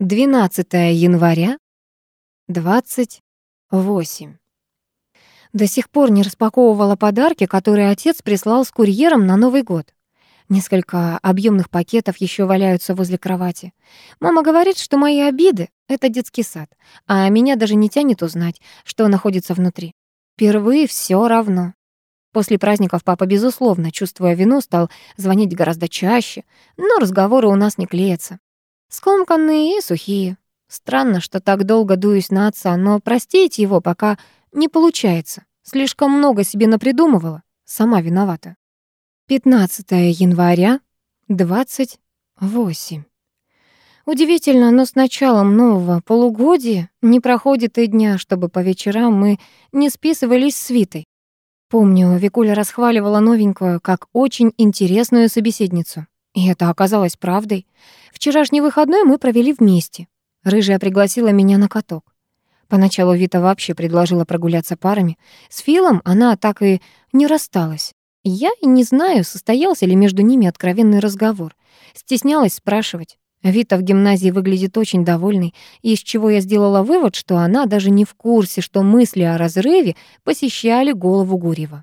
12 января, 28. До сих пор не распаковывала подарки, которые отец прислал с курьером на Новый год. Несколько объемных пакетов еще валяются возле кровати. Мама говорит, что мои обиды — это детский сад, а меня даже не тянет узнать, что находится внутри. Впервые все равно. После праздников папа, безусловно, чувствуя вину, стал звонить гораздо чаще, но разговоры у нас не клеятся. Скомканные и сухие. Странно, что так долго дуюсь на отца, но простить его пока не получается. Слишком много себе напридумывала. Сама виновата. 15 января, 28. Удивительно, но с началом нового полугодия не проходит и дня, чтобы по вечерам мы не списывались с Витой. Помню, Викуля расхваливала новенькую как очень интересную собеседницу. И это оказалось правдой. Вчерашний выходной мы провели вместе. Рыжая пригласила меня на каток. Поначалу Вита вообще предложила прогуляться парами. С Филом она так и не рассталась. Я и не знаю, состоялся ли между ними откровенный разговор. Стеснялась спрашивать. Вита в гимназии выглядит очень довольной, из чего я сделала вывод, что она даже не в курсе, что мысли о разрыве посещали голову Гурьева.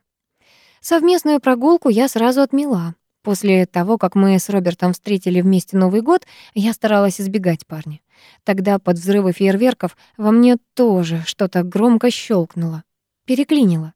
Совместную прогулку я сразу отмела. После того, как мы с Робертом встретили вместе Новый год, я старалась избегать парня. Тогда под взрывы фейерверков во мне тоже что-то громко щелкнуло, переклинило.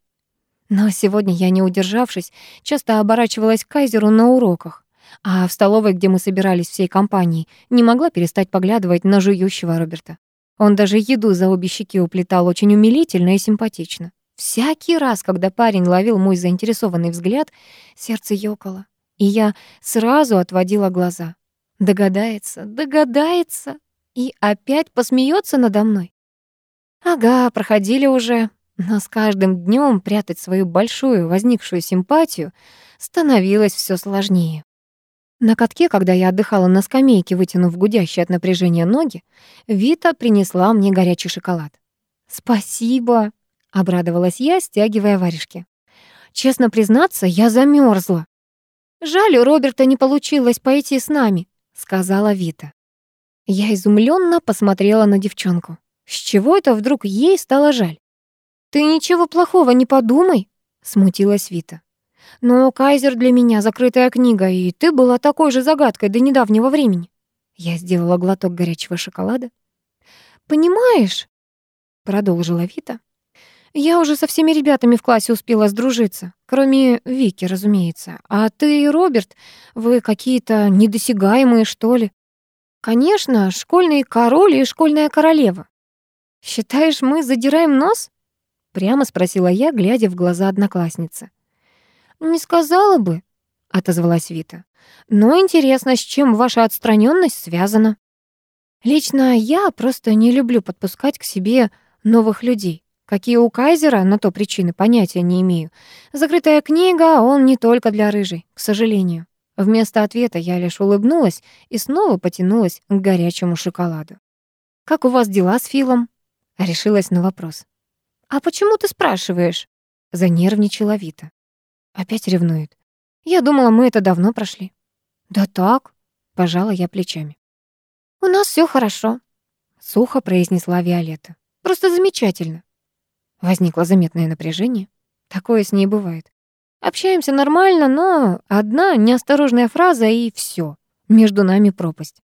Но сегодня я, не удержавшись, часто оборачивалась к Кайзеру на уроках, а в столовой, где мы собирались всей компанией, не могла перестать поглядывать на жующего Роберта. Он даже еду за обе щеки уплетал очень умилительно и симпатично. Всякий раз, когда парень ловил мой заинтересованный взгляд, сердце ёкало и я сразу отводила глаза. Догадается, догадается и опять посмеется надо мной. Ага, проходили уже, но с каждым днем прятать свою большую возникшую симпатию становилось все сложнее. На катке, когда я отдыхала на скамейке, вытянув гудящие от напряжения ноги, Вита принесла мне горячий шоколад. «Спасибо», — обрадовалась я, стягивая варежки. «Честно признаться, я замерзла. «Жаль, у Роберта не получилось пойти с нами», — сказала Вита. Я изумленно посмотрела на девчонку. С чего это вдруг ей стало жаль? «Ты ничего плохого не подумай», — смутилась Вита. «Но Кайзер для меня закрытая книга, и ты была такой же загадкой до недавнего времени». Я сделала глоток горячего шоколада. «Понимаешь», — продолжила Вита, я уже со всеми ребятами в классе успела сдружиться, кроме Вики, разумеется. А ты и Роберт, вы какие-то недосягаемые, что ли? Конечно, школьный король и школьная королева. Считаешь, мы задираем нос? Прямо спросила я, глядя в глаза одноклассницы. Не сказала бы, отозвалась Вита. Но интересно, с чем ваша отстраненность связана? Лично я просто не люблю подпускать к себе новых людей. Какие у Кайзера на то причины, понятия не имею. Закрытая книга, он не только для рыжей, к сожалению. Вместо ответа я лишь улыбнулась и снова потянулась к горячему шоколаду. «Как у вас дела с Филом?» Решилась на вопрос. «А почему ты спрашиваешь?» Занервничала Вита. Опять ревнует. «Я думала, мы это давно прошли». «Да так», — пожала я плечами. «У нас все хорошо», — сухо произнесла Виолетта. «Просто замечательно». Возникло заметное напряжение. Такое с ней бывает. Общаемся нормально, но одна неосторожная фраза и все. Между нами пропасть.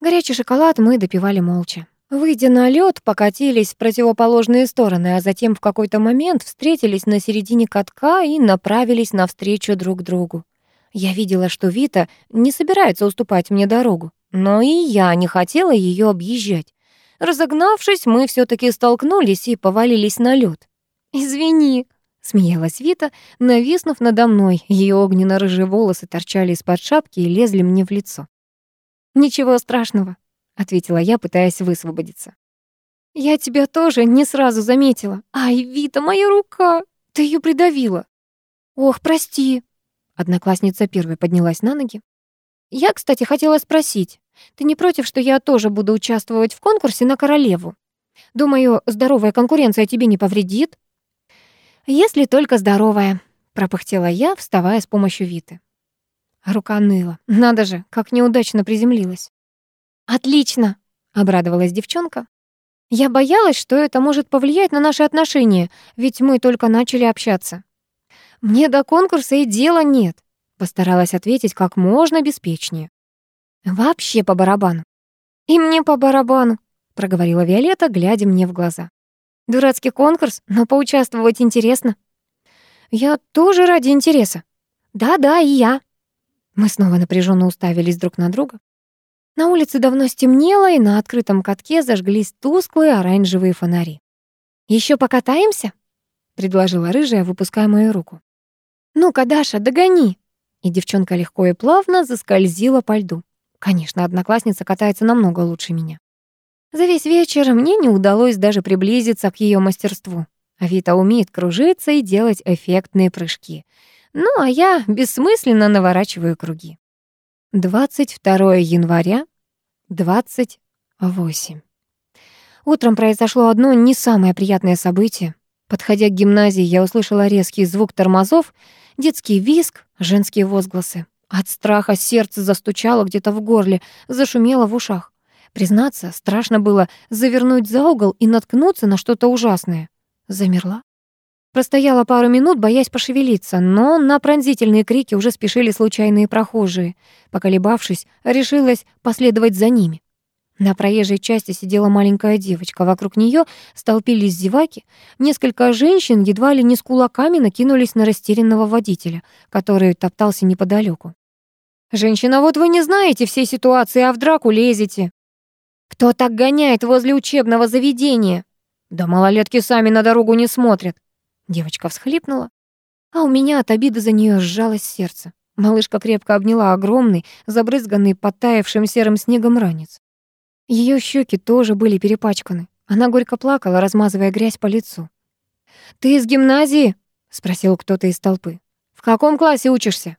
Горячий шоколад мы допивали молча. Выйдя на лед, покатились в противоположные стороны, а затем в какой-то момент встретились на середине катка и направились навстречу друг другу. Я видела, что Вита не собирается уступать мне дорогу, но и я не хотела ее объезжать. Разогнавшись, мы все таки столкнулись и повалились на лед. «Извини», — смеялась Вита, нависнув надо мной. Ее огненно-рыжие волосы торчали из-под шапки и лезли мне в лицо. «Ничего страшного», — ответила я, пытаясь высвободиться. «Я тебя тоже не сразу заметила. Ай, Вита, моя рука! Ты ее придавила!» «Ох, прости!» Одноклассница первой поднялась на ноги. «Я, кстати, хотела спросить, ты не против, что я тоже буду участвовать в конкурсе на королеву? Думаю, здоровая конкуренция тебе не повредит. Если только здоровая, пропыхтела я, вставая с помощью Виты. Рука ныла. Надо же, как неудачно приземлилась. Отлично, — обрадовалась девчонка. «Я боялась, что это может повлиять на наши отношения, ведь мы только начали общаться». «Мне до конкурса и дела нет», — постаралась ответить как можно беспечнее. «Вообще по барабану». «И мне по барабану», — проговорила Виолетта, глядя мне в глаза. «Дурацкий конкурс, но поучаствовать интересно». «Я тоже ради интереса». «Да-да, и я». Мы снова напряженно уставились друг на друга. На улице давно стемнело, и на открытом катке зажглись тусклые оранжевые фонари. Еще покатаемся?» — предложила рыжая, выпуская мою руку. «Ну-ка, Даша, догони!» И девчонка легко и плавно заскользила по льду. Конечно, одноклассница катается намного лучше меня. За весь вечер мне не удалось даже приблизиться к ее мастерству. Авита умеет кружиться и делать эффектные прыжки. Ну, а я бессмысленно наворачиваю круги. 22 января, 28. Утром произошло одно не самое приятное событие. Подходя к гимназии, я услышала резкий звук тормозов, детский визг, женские возгласы. От страха сердце застучало где-то в горле, зашумело в ушах. Признаться, страшно было завернуть за угол и наткнуться на что-то ужасное. Замерла. Простояла пару минут, боясь пошевелиться, но на пронзительные крики уже спешили случайные прохожие. Поколебавшись, решилась последовать за ними. На проезжей части сидела маленькая девочка. Вокруг нее столпились зеваки. Несколько женщин едва ли не с кулаками накинулись на растерянного водителя, который топтался неподалеку. «Женщина, вот вы не знаете всей ситуации, а в драку лезете». «Кто так гоняет возле учебного заведения?» «Да малолетки сами на дорогу не смотрят». Девочка всхлипнула, а у меня от обиды за нее сжалось сердце. Малышка крепко обняла огромный, забрызганный подтаявшим серым снегом ранец. Ее щеки тоже были перепачканы. Она горько плакала, размазывая грязь по лицу. «Ты из гимназии?» — спросил кто-то из толпы. «В каком классе учишься?»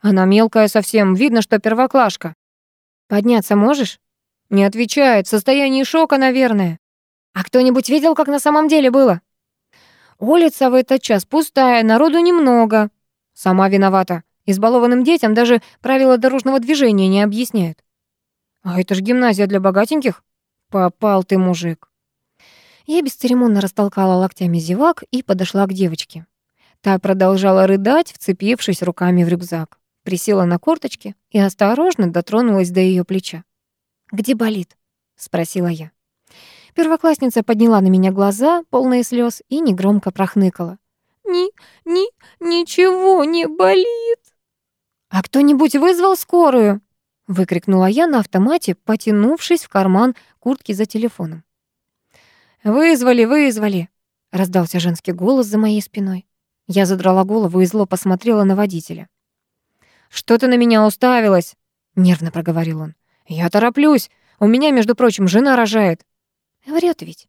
«Она мелкая совсем, видно, что первоклашка». «Подняться можешь?» «Не отвечает, в состоянии шока, наверное». «А кто-нибудь видел, как на самом деле было?» Улица в этот час пустая, народу немного. Сама виновата. Избалованным детям даже правила дорожного движения не объясняют. А это ж гимназия для богатеньких. Попал ты, мужик. Я бесцеремонно растолкала локтями зевак и подошла к девочке. Та продолжала рыдать, вцепившись руками в рюкзак. Присела на корточки и осторожно дотронулась до ее плеча. «Где болит?» — спросила я. Первоклассница подняла на меня глаза, полные слез, и негромко прохныкала. «Ни, ни, ничего не болит!» «А кто-нибудь вызвал скорую?» — выкрикнула я на автомате, потянувшись в карман куртки за телефоном. «Вызвали, вызвали!» — раздался женский голос за моей спиной. Я задрала голову и зло посмотрела на водителя. «Что ты на меня уставилась?» — нервно проговорил он. «Я тороплюсь. У меня, между прочим, жена рожает. Врет ведь.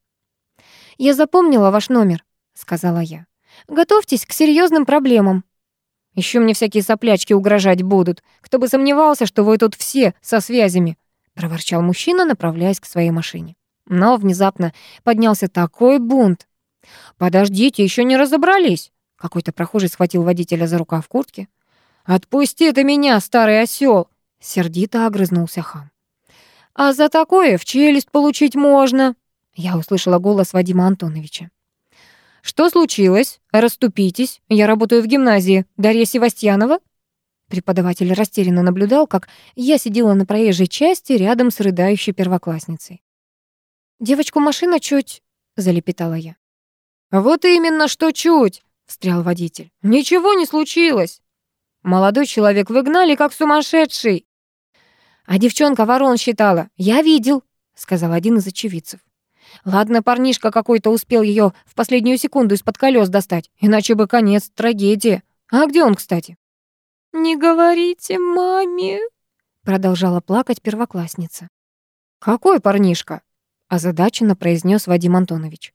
«Я запомнила ваш номер», — сказала я. «Готовьтесь к серьезным проблемам». Еще мне всякие соплячки угрожать будут. Кто бы сомневался, что вы тут все со связями», — проворчал мужчина, направляясь к своей машине. Но внезапно поднялся такой бунт. «Подождите, еще не разобрались!» Какой-то прохожий схватил водителя за рукав куртки. «Отпусти ты меня, старый осел! Сердито огрызнулся хам. «А за такое в челюсть получить можно!» Я услышала голос Вадима Антоновича. «Что случилось? Раступитесь. Я работаю в гимназии. Дарья Севастьянова?» Преподаватель растерянно наблюдал, как я сидела на проезжей части рядом с рыдающей первоклассницей. «Девочку машина чуть...» — залепетала я. «Вот именно, что чуть!» — встрял водитель. «Ничего не случилось!» Молодой человек выгнали, как сумасшедший. А девчонка ворон считала. Я видел, сказал один из очевидцев. Ладно, парнишка какой-то успел ее в последнюю секунду из-под колес достать, иначе бы конец трагедии. А где он, кстати? Не говорите маме, продолжала плакать первоклассница. Какой парнишка? озадаченно произнес Вадим Антонович.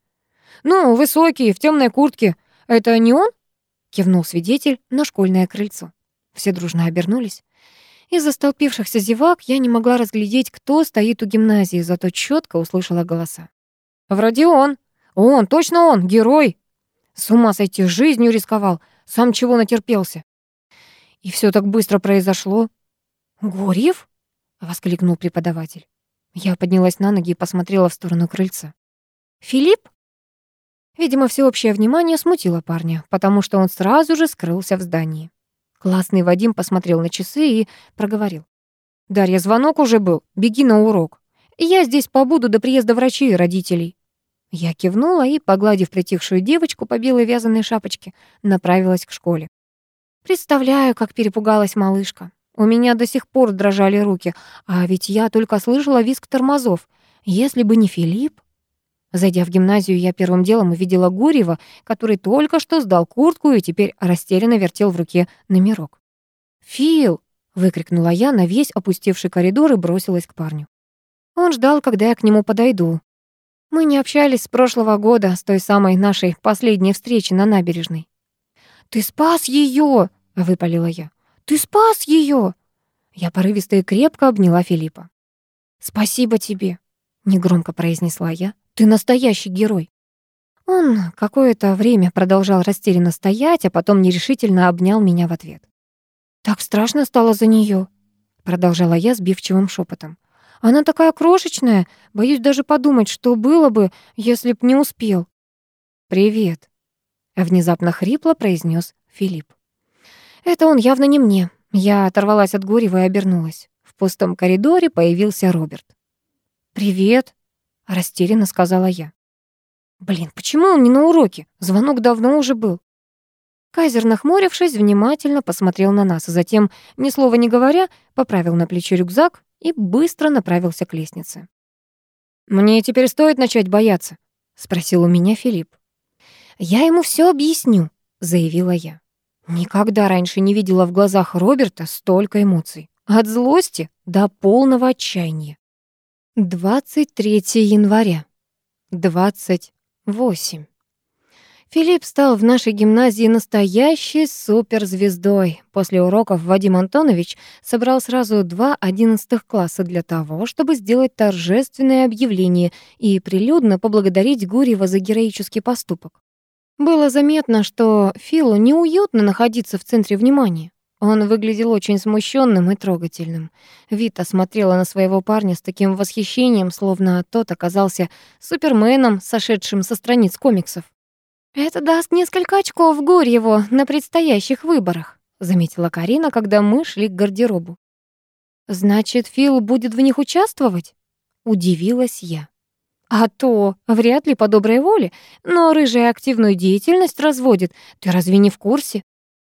Ну, высокий, в темной куртке. Это не он? кивнул свидетель на школьное крыльцо. Все дружно обернулись. Из-за столпившихся зевак я не могла разглядеть, кто стоит у гимназии, зато четко услышала голоса. Вроде он. Он, точно он, герой. С ума сойти, жизнью рисковал. Сам чего натерпелся. И все так быстро произошло. «Гурьев?» — воскликнул преподаватель. Я поднялась на ноги и посмотрела в сторону крыльца. «Филипп?» Видимо, всеобщее внимание смутило парня, потому что он сразу же скрылся в здании. Классный Вадим посмотрел на часы и проговорил. «Дарья, звонок уже был. Беги на урок. Я здесь побуду до приезда врачей и родителей». Я кивнула и, погладив притихшую девочку по белой вязаной шапочке, направилась к школе. Представляю, как перепугалась малышка. У меня до сих пор дрожали руки, а ведь я только слышала визг тормозов. Если бы не Филипп... Зайдя в гимназию, я первым делом увидела Гурьева, который только что сдал куртку и теперь растерянно вертел в руке номерок. «Фил!» — выкрикнула я на весь опустевший коридор и бросилась к парню. Он ждал, когда я к нему подойду. Мы не общались с прошлого года, с той самой нашей последней встречи на набережной. «Ты спас ее! выпалила я. «Ты спас ее! Я порывисто и крепко обняла Филиппа. «Спасибо тебе», — негромко произнесла я. Ты настоящий герой». Он какое-то время продолжал растерянно стоять, а потом нерешительно обнял меня в ответ. «Так страшно стало за нее, продолжала я сбивчивым шепотом. «Она такая крошечная, боюсь даже подумать, что было бы, если б не успел». «Привет», — внезапно хрипло произнес Филипп. Это он явно не мне. Я оторвалась от Гурьева и обернулась. В пустом коридоре появился Роберт. «Привет», растерянно сказала я. Блин, почему он не на уроке? Звонок давно уже был. Кайзер, нахмурившись, внимательно посмотрел на нас, а затем, ни слова не говоря, поправил на плечо рюкзак и быстро направился к лестнице. «Мне теперь стоит начать бояться?» — спросил у меня Филипп. «Я ему все объясню», — заявила я. Никогда раньше не видела в глазах Роберта столько эмоций. От злости до полного отчаяния. 23 января. 28. Филипп стал в нашей гимназии настоящей суперзвездой. После уроков Вадим Антонович собрал сразу два одиннадцатых класса для того, чтобы сделать торжественное объявление и прилюдно поблагодарить Гурьева за героический поступок. Было заметно, что Филу неуютно находиться в центре внимания. Он выглядел очень смущенным и трогательным. Вита смотрела на своего парня с таким восхищением, словно тот оказался суперменом, сошедшим со страниц комиксов. «Это даст несколько очков Гурьеву на предстоящих выборах», заметила Карина, когда мы шли к гардеробу. «Значит, Фил будет в них участвовать?» Удивилась я. «А то, вряд ли по доброй воле, но рыжая активную деятельность разводит. Ты разве не в курсе?»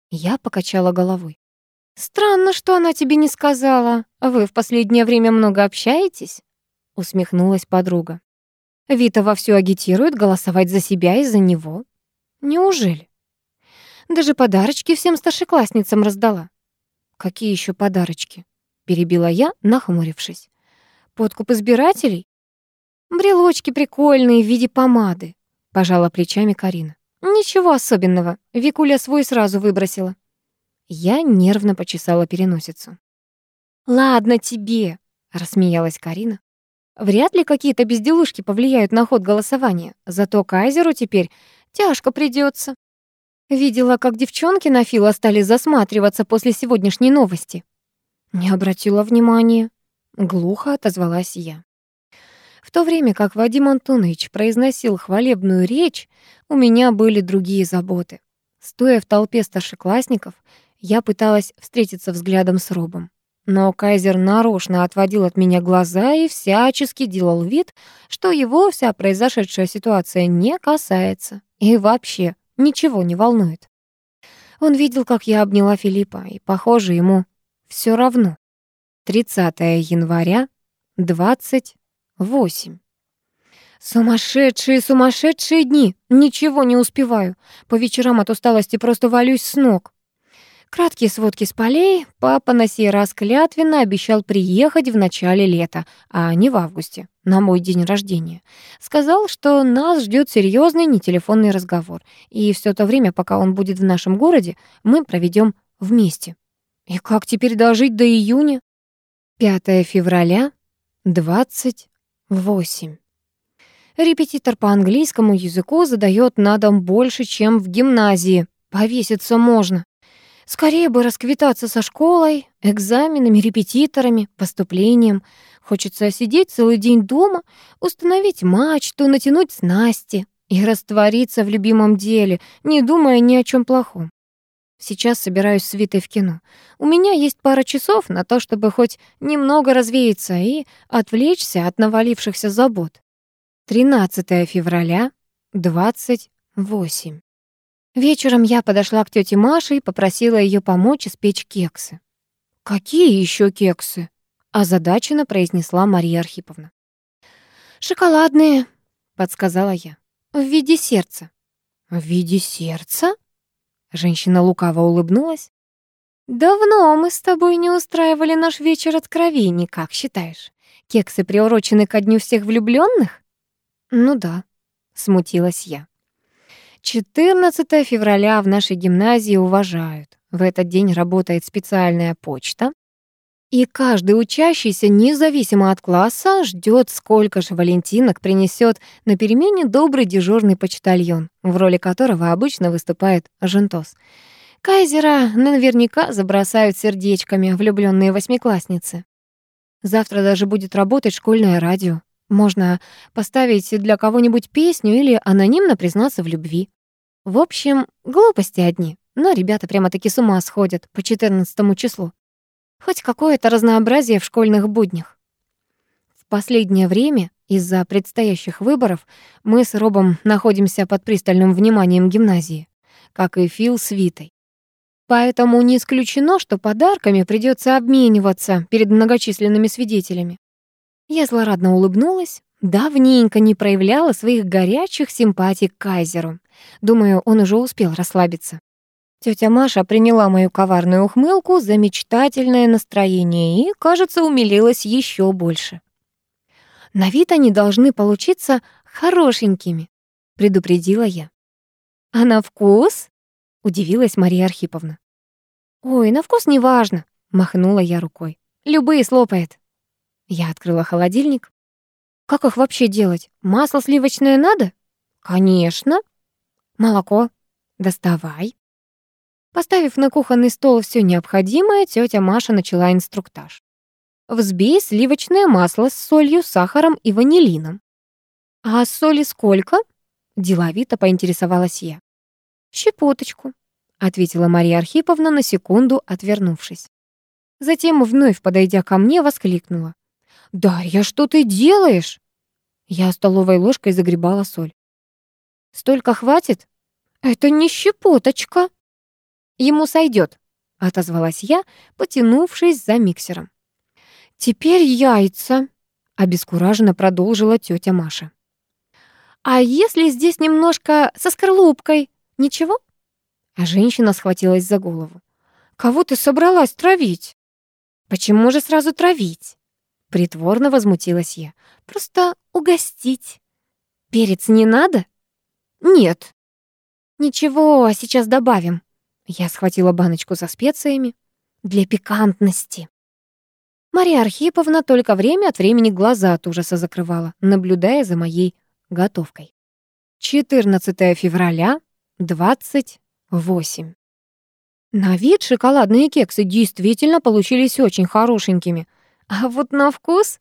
Я покачала головой. «Странно, что она тебе не сказала. Вы в последнее время много общаетесь?» Усмехнулась подруга. Вита вовсю агитирует голосовать за себя и за него. Неужели? Даже подарочки всем старшеклассницам раздала. Какие еще подарочки? Перебила я, нахмурившись. Подкуп избирателей? Брелочки прикольные в виде помады. Пожала плечами Карина. Ничего особенного. Викуля свой сразу выбросила. Я нервно почесала переносицу. «Ладно тебе», — рассмеялась Карина. «Вряд ли какие-то безделушки повлияют на ход голосования, зато Кайзеру теперь тяжко придется. Видела, как девчонки на Фила стали засматриваться после сегодняшней новости. Не обратила внимания. Глухо отозвалась я. В то время как Вадим Антонович произносил хвалебную речь, у меня были другие заботы. Стоя в толпе старшеклассников, я пыталась встретиться взглядом с Робом. Но Кайзер нарочно отводил от меня глаза и всячески делал вид, что его вся произошедшая ситуация не касается и вообще ничего не волнует. Он видел, как я обняла Филиппа, и, похоже, ему все равно. 30 января, 28. Сумасшедшие, сумасшедшие дни. Ничего не успеваю. По вечерам от усталости просто валюсь с ног. Краткие сводки с полей. Папа на сей раз клятвенно обещал приехать в начале лета, а не в августе, на мой день рождения. Сказал, что нас ждет серьезный нетелефонный разговор, и все то время, пока он будет в нашем городе, мы проведем вместе. И как теперь дожить до июня? 5 февраля, 28. Репетитор по английскому языку задает на дом больше, чем в гимназии. Повеситься можно. Скорее бы расквитаться со школой, экзаменами, репетиторами, поступлением. Хочется сидеть целый день дома, установить мачту, натянуть снасти и раствориться в любимом деле, не думая ни о чем плохом. Сейчас собираюсь с Витой в кино. У меня есть пара часов на то, чтобы хоть немного развеяться и отвлечься от навалившихся забот. 13 февраля, 28. Вечером я подошла к тете Маше и попросила ее помочь испечь кексы. «Какие еще кексы?» — озадаченно произнесла Мария Архиповна. «Шоколадные», — подсказала я, — «в виде сердца». «В виде сердца?» Женщина лукаво улыбнулась. «Давно мы с тобой не устраивали наш вечер откровений, как считаешь? Кексы приурочены ко дню всех влюбленных? «Ну да», — смутилась я. 14 февраля в нашей гимназии уважают. В этот день работает специальная почта. И каждый учащийся, независимо от класса, ждет, сколько же валентинок принесет на перемене добрый дежурный почтальон, в роли которого обычно выступает Жентос. Кайзера наверняка забросают сердечками влюбленные восьмиклассницы. Завтра даже будет работать школьное радио. Можно поставить для кого-нибудь песню или анонимно признаться в любви. В общем, глупости одни, но ребята прямо-таки с ума сходят по 14 числу. Хоть какое-то разнообразие в школьных буднях. В последнее время из-за предстоящих выборов мы с Робом находимся под пристальным вниманием гимназии, как и Фил с Витой. Поэтому не исключено, что подарками придется обмениваться перед многочисленными свидетелями. Я злорадно улыбнулась, давненько не проявляла своих горячих симпатий к Кайзеру. Думаю, он уже успел расслабиться. Тётя Маша приняла мою коварную ухмылку за мечтательное настроение и, кажется, умилилась ещё больше. На вид они должны получиться хорошенькими, предупредила я. А на вкус? удивилась Мария Архиповна. Ой, на вкус не важно, махнула я рукой. Любые слопает. Я открыла холодильник. Как их вообще делать? Масло сливочное надо? Конечно. Молоко. Доставай. Поставив на кухонный стол все необходимое, тетя Маша начала инструктаж. Взбей сливочное масло с солью, сахаром и ванилином. А соли сколько? Деловито поинтересовалась я. Щепоточку, ответила Мария Архиповна на секунду, отвернувшись. Затем, вновь подойдя ко мне, воскликнула. «Дарья, что ты делаешь?» Я столовой ложкой загребала соль. «Столько хватит?» «Это не щепоточка». «Ему сойдет, отозвалась я, потянувшись за миксером. «Теперь яйца», — обескураженно продолжила тетя Маша. «А если здесь немножко со скорлупкой? Ничего?» А женщина схватилась за голову. «Кого ты собралась травить?» «Почему же сразу травить?» Притворно возмутилась я. Просто угостить. Перец не надо? Нет. Ничего, сейчас добавим. Я схватила баночку со специями. Для пикантности. Мария Архиповна только время от времени глаза от ужаса закрывала, наблюдая за моей готовкой. 14 февраля, 28. На вид шоколадные кексы действительно получились очень хорошенькими — а вот на вкус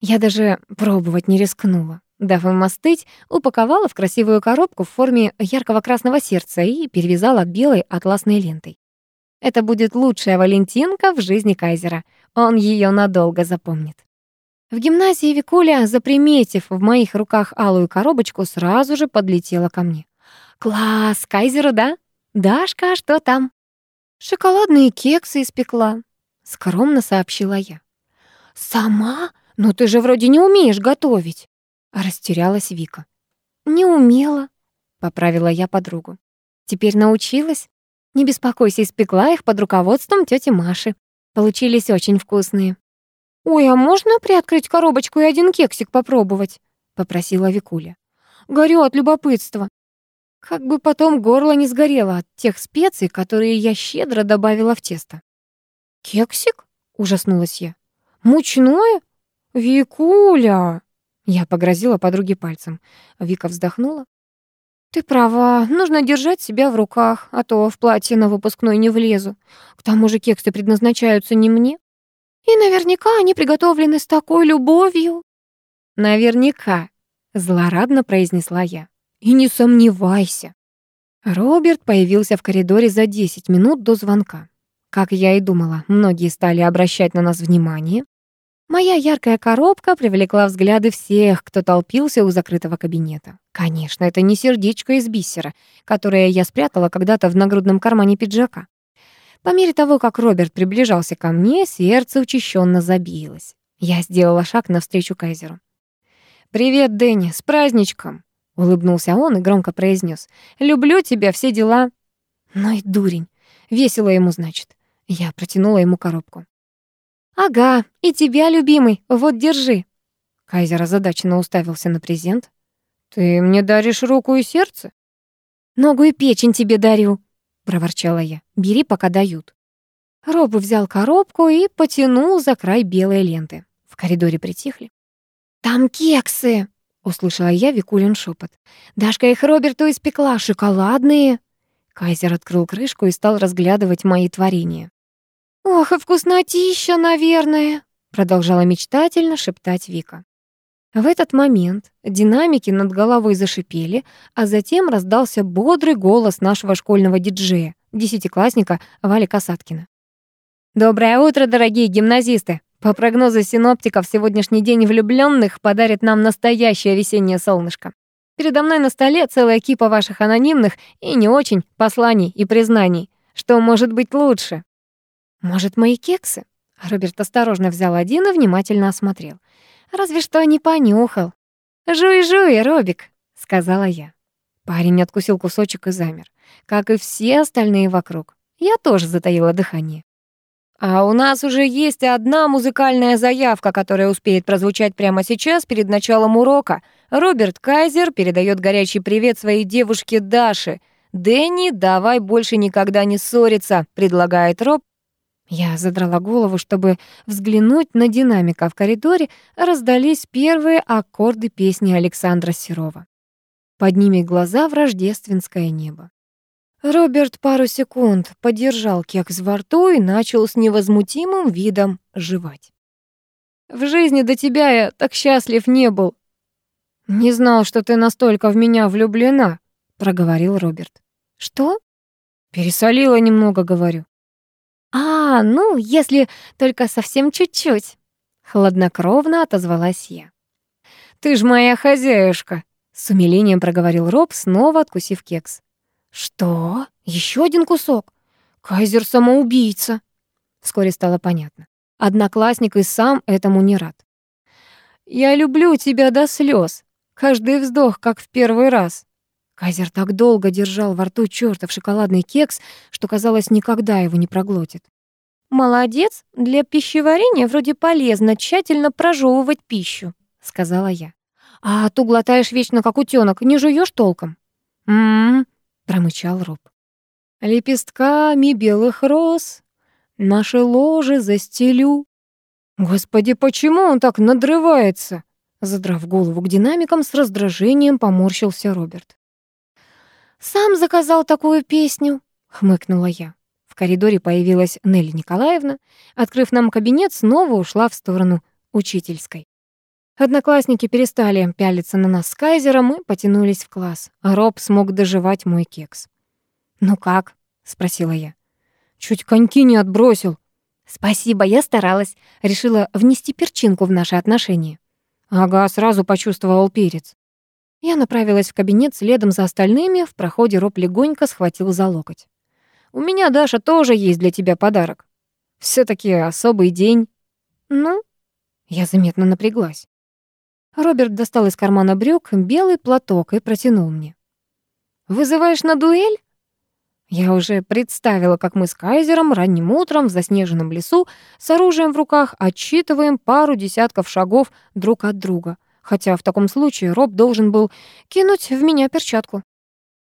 я даже пробовать не рискнула. Дав им остыть, упаковала в красивую коробку в форме яркого красного сердца и перевязала белой атласной лентой. Это будет лучшая валентинка в жизни Кайзера. Он ее надолго запомнит. В гимназии Викуля, заприметив в моих руках алую коробочку, сразу же подлетела ко мне. «Класс! Кайзеру, да? Дашка, что там?» «Шоколадные кексы испекла», — скромно сообщила я. «Сама? Но ты же вроде не умеешь готовить!» Растерялась Вика. «Не умела», — поправила я подругу. «Теперь научилась. Не беспокойся, испекла их под руководством тети Маши. Получились очень вкусные». «Ой, а можно приоткрыть коробочку и один кексик попробовать?» — попросила Викуля. «Горю от любопытства. Как бы потом горло не сгорело от тех специй, которые я щедро добавила в тесто». «Кексик?» — ужаснулась я. «Мучное? Викуля!» Я погрозила подруге пальцем. Вика вздохнула. «Ты права, нужно держать себя в руках, а то в платье на выпускной не влезу. К тому же кексы предназначаются не мне». И наверняка они приготовлены с такой любовью. Наверняка, злорадно произнесла я. И не сомневайся. Роберт появился в коридоре за 10 минут до звонка. Как я и думала, многие стали обращать на нас внимание. Моя яркая коробка привлекла взгляды всех, кто толпился у закрытого кабинета. Конечно, это не сердечко из бисера, которое я спрятала когда-то в нагрудном кармане пиджака. По мере того, как Роберт приближался ко мне, сердце учащенно забилось. Я сделала шаг навстречу Кайзеру. «Привет, Дэнни, с праздничком!» — улыбнулся он и громко произнес: «Люблю тебя, все дела». Ну и дурень. Весело ему, значит. Я протянула ему коробку. «Ага, и тебя, любимый, вот держи». Кайзер озадаченно уставился на презент. «Ты мне даришь руку и сердце?» «Ногу и печень тебе дарю», — проворчала я. «Бери, пока дают». Роб взял коробку и потянул за край белой ленты. В коридоре притихли. «Там кексы!» — услышала я Викулин шепот. «Дашка их Роберту испекла, шоколадные!» Кайзер открыл крышку и стал разглядывать мои творения. «Ох, и вкуснотища, наверное», — продолжала мечтательно шептать Вика. В этот момент динамики над головой зашипели, а затем раздался бодрый голос нашего школьного диджея, десятиклассника Вали Касаткина. «Доброе утро, дорогие гимназисты! По прогнозу синоптиков, сегодняшний день влюбленных подарит нам настоящее весеннее солнышко. Передо мной на столе целая кипа ваших анонимных и не очень посланий и признаний. Что может быть лучше?» «Может, мои кексы?» Роберт осторожно взял один и внимательно осмотрел. «Разве что не понюхал». «Жуй-жуй, Робик», — сказала я. Парень откусил кусочек и замер, как и все остальные вокруг. Я тоже затаила дыхание. А у нас уже есть одна музыкальная заявка, которая успеет прозвучать прямо сейчас, перед началом урока. Роберт Кайзер передает горячий привет своей девушке Даше. «Дэнни, давай больше никогда не ссориться», — предлагает Роб, я задрала голову, чтобы взглянуть на динамика в коридоре, раздались первые аккорды песни Александра Серова. Подними глаза в рождественское небо. Роберт пару секунд подержал кекс во рту и начал с невозмутимым видом жевать. «В жизни до тебя я так счастлив не был». «Не знал, что ты настолько в меня влюблена», — проговорил Роберт. «Что?» «Пересолила немного, говорю». «А, ну, если только совсем чуть-чуть», — хладнокровно отозвалась я. «Ты ж моя хозяюшка», — с умилением проговорил Роб, снова откусив кекс. «Что? Еще один кусок? Кайзер самоубийца!» Вскоре стало понятно. Одноклассник и сам этому не рад. «Я люблю тебя до слез. Каждый вздох, как в первый раз», Кайзер так долго держал во рту чертов шоколадный кекс, что, казалось, никогда его не проглотит. «Молодец, для пищеварения вроде полезно тщательно прожевывать пищу», — сказала я. «А ту глотаешь вечно, как утёнок, не жуешь толком?» «М-м-м», промычал Роб. «Лепестками белых роз наши ложи застелю». «Господи, почему он так надрывается?» Задрав голову к динамикам, с раздражением поморщился Роберт. «Сам заказал такую песню», — хмыкнула я. В коридоре появилась Нелли Николаевна. Открыв нам кабинет, снова ушла в сторону учительской. Одноклассники перестали пялиться на нас с Кайзером и потянулись в класс. А Роб смог доживать мой кекс. «Ну как?» — спросила я. «Чуть коньки не отбросил». «Спасибо, я старалась. Решила внести перчинку в наши отношения». «Ага, сразу почувствовал перец». Я направилась в кабинет следом за остальными, в проходе Роб легонько схватил за локоть. «У меня, Даша, тоже есть для тебя подарок. все таки особый день». «Ну?» Я заметно напряглась. Роберт достал из кармана брюк белый платок и протянул мне. «Вызываешь на дуэль?» Я уже представила, как мы с Кайзером ранним утром в заснеженном лесу с оружием в руках отчитываем пару десятков шагов друг от друга — хотя в таком случае Роб должен был кинуть в меня перчатку.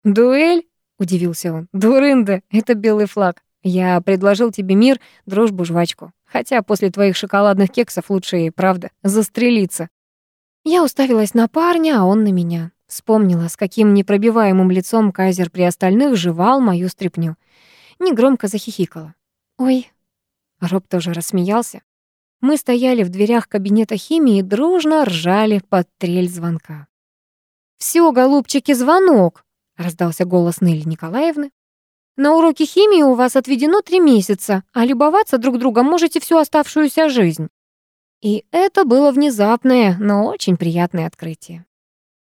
«Дуэль?» — удивился он. «Дурында, это белый флаг. Я предложил тебе мир, дружбу, жвачку. Хотя после твоих шоколадных кексов лучше и, правда, застрелиться». Я уставилась на парня, а он на меня. Вспомнила, с каким непробиваемым лицом Кайзер при остальных жевал мою стряпню. Негромко захихикала. «Ой». Роб тоже рассмеялся. Мы стояли в дверях кабинета химии и дружно ржали под трель звонка. «Всё, голубчики, звонок!» — раздался голос Нелли Николаевны. «На уроке химии у вас отведено три месяца, а любоваться друг другом можете всю оставшуюся жизнь». И это было внезапное, но очень приятное открытие.